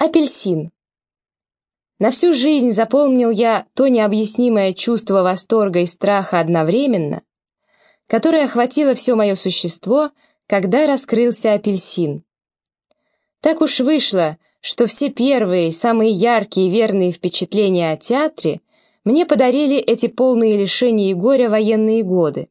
Апельсин. На всю жизнь запомнил я то необъяснимое чувство восторга и страха одновременно, которое охватило все мое существо, когда раскрылся апельсин. Так уж вышло, что все первые, самые яркие и верные впечатления о театре мне подарили эти полные лишения и горя военные годы.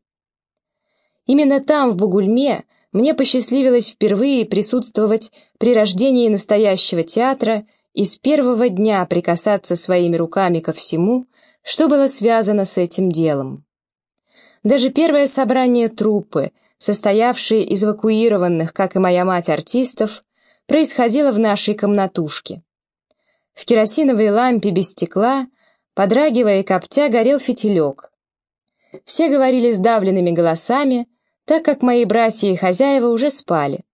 Именно там, в Бугульме, мне посчастливилось впервые присутствовать при рождении настоящего театра и с первого дня прикасаться своими руками ко всему, что было связано с этим делом. Даже первое собрание труппы, состоявшее из эвакуированных, как и моя мать, артистов, происходило в нашей комнатушке. В керосиновой лампе без стекла, подрагивая и коптя, горел фитилек. Все говорили сдавленными голосами, так как мои братья и хозяева уже спали.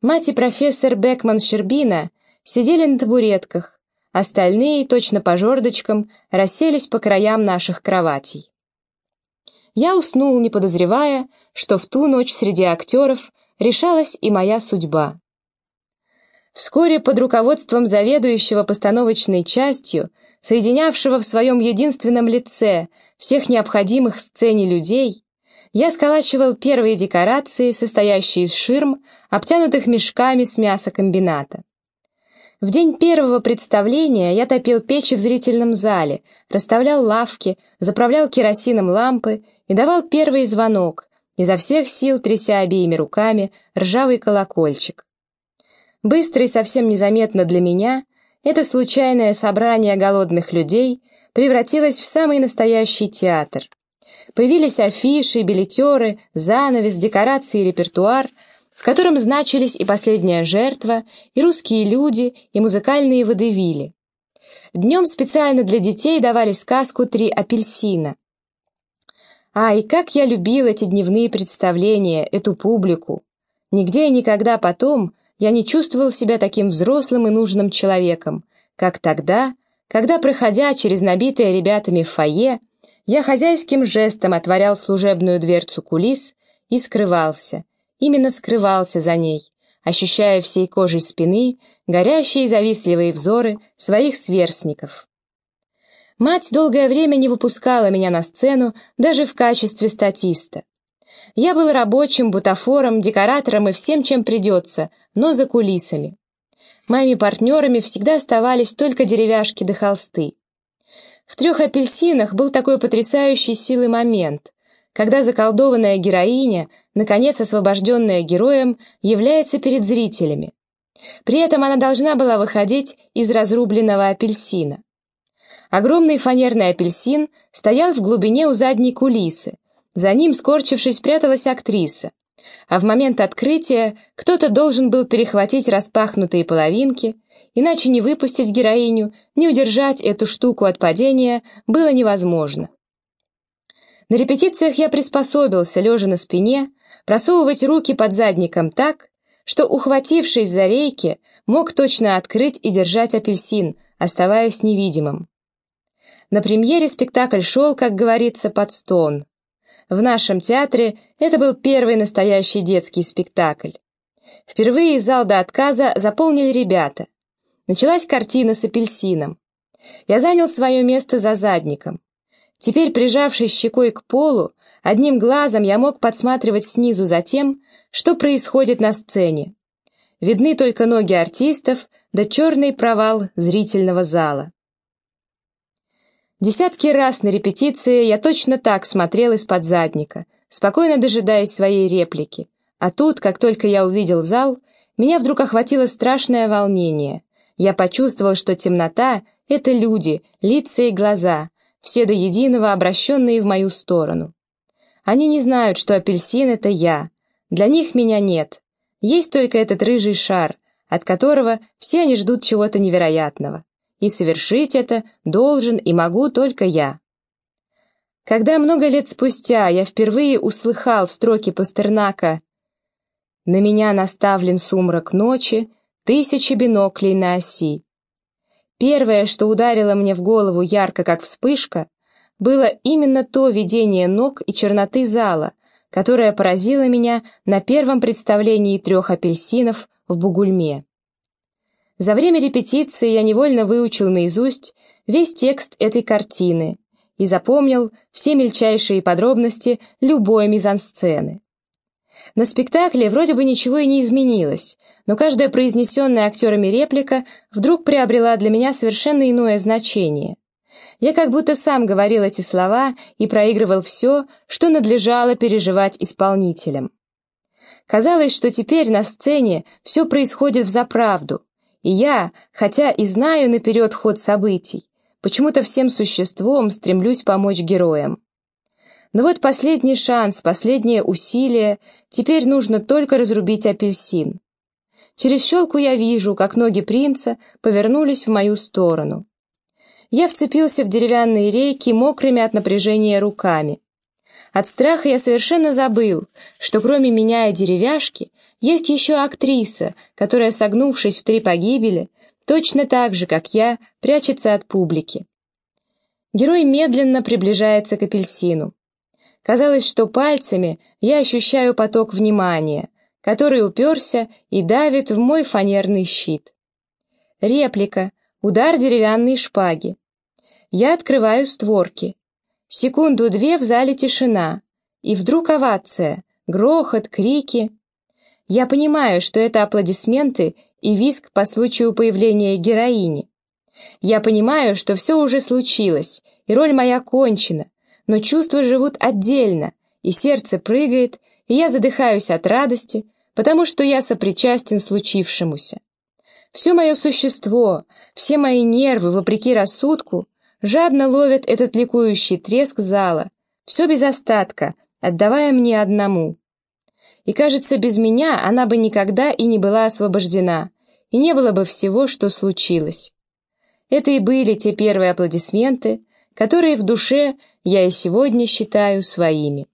Мать и профессор Бекман-Щербина сидели на табуретках, остальные, точно по жердочкам, расселись по краям наших кроватей. Я уснул, не подозревая, что в ту ночь среди актеров решалась и моя судьба. Вскоре под руководством заведующего постановочной частью, соединявшего в своем единственном лице всех необходимых сцене людей, я сколачивал первые декорации, состоящие из ширм, обтянутых мешками с мясокомбината. В день первого представления я топил печи в зрительном зале, расставлял лавки, заправлял керосином лампы и давал первый звонок, изо всех сил тряся обеими руками ржавый колокольчик. Быстро и совсем незаметно для меня это случайное собрание голодных людей превратилось в самый настоящий театр. Появились афиши, билетеры, занавес, декорации и репертуар, в котором значились и последняя жертва, и русские люди, и музыкальные водевили. Днем специально для детей давали сказку «Три апельсина». А, и как я любил эти дневные представления, эту публику. Нигде и никогда потом я не чувствовал себя таким взрослым и нужным человеком, как тогда, когда, проходя через набитое ребятами фойе, я хозяйским жестом отворял служебную дверцу кулис и скрывался, именно скрывался за ней, ощущая всей кожей спины горящие завистливые взоры своих сверстников. Мать долгое время не выпускала меня на сцену даже в качестве статиста. Я был рабочим, бутафором, декоратором и всем, чем придется, но за кулисами. Моими партнерами всегда оставались только деревяшки да холсты. В трех апельсинах был такой потрясающий силы момент, когда заколдованная героиня, наконец освобожденная героем, является перед зрителями. При этом она должна была выходить из разрубленного апельсина. Огромный фанерный апельсин стоял в глубине у задней кулисы, за ним, скорчившись, пряталась актриса, а в момент открытия кто-то должен был перехватить распахнутые половинки, иначе не выпустить героиню, не удержать эту штуку от падения было невозможно. На репетициях я приспособился, лежа на спине, просовывать руки под задником так, что, ухватившись за рейки, мог точно открыть и держать апельсин, оставаясь невидимым. На премьере спектакль шел, как говорится, под стон. В нашем театре это был первый настоящий детский спектакль. Впервые зал до отказа заполнили ребята. Началась картина с апельсином. Я занял свое место за задником. Теперь, прижавшись щекой к полу, одним глазом я мог подсматривать снизу за тем, что происходит на сцене. Видны только ноги артистов да черный провал зрительного зала. Десятки раз на репетиции я точно так смотрел из-под задника, спокойно дожидаясь своей реплики. А тут, как только я увидел зал, меня вдруг охватило страшное волнение. Я почувствовал, что темнота — это люди, лица и глаза, все до единого обращенные в мою сторону. Они не знают, что апельсин — это я. Для них меня нет. Есть только этот рыжий шар, от которого все они ждут чего-то невероятного и совершить это должен и могу только я. Когда много лет спустя я впервые услыхал строки Пастернака «На меня наставлен сумрак ночи, тысячи биноклей на оси». Первое, что ударило мне в голову ярко, как вспышка, было именно то видение ног и черноты зала, которое поразило меня на первом представлении трех апельсинов в Бугульме. За время репетиции я невольно выучил наизусть весь текст этой картины и запомнил все мельчайшие подробности любой мизансцены. На спектакле вроде бы ничего и не изменилось, но каждая произнесенная актерами реплика вдруг приобрела для меня совершенно иное значение. Я как будто сам говорил эти слова и проигрывал все, что надлежало переживать исполнителям. Казалось, что теперь на сцене все происходит в заправду, и я, хотя и знаю наперед ход событий, почему-то всем существом стремлюсь помочь героям. Но вот последний шанс, последнее усилие, теперь нужно только разрубить апельсин. Через щелку я вижу, как ноги принца повернулись в мою сторону. Я вцепился в деревянные рейки мокрыми от напряжения руками. От страха я совершенно забыл, что кроме меня и деревяшки есть еще актриса, которая, согнувшись в три погибели, точно так же, как я, прячется от публики. Герой медленно приближается к апельсину. Казалось, что пальцами я ощущаю поток внимания, который уперся и давит в мой фанерный щит. Реплика, удар деревянной шпаги. Я открываю створки. Секунду-две в зале тишина. И вдруг овация, грохот, крики. Я понимаю, что это аплодисменты и визг по случаю появления героини. Я понимаю, что все уже случилось, и роль моя кончена, но чувства живут отдельно, и сердце прыгает, и я задыхаюсь от радости, потому что я сопричастен случившемуся. Все мое существо, все мои нервы, вопреки рассудку, жадно ловят этот ликующий треск зала, все без остатка, отдавая мне одному. И кажется, без меня она бы никогда и не была освобождена, и не было бы всего, что случилось. Это и были те первые аплодисменты, которые в душе я и сегодня считаю своими.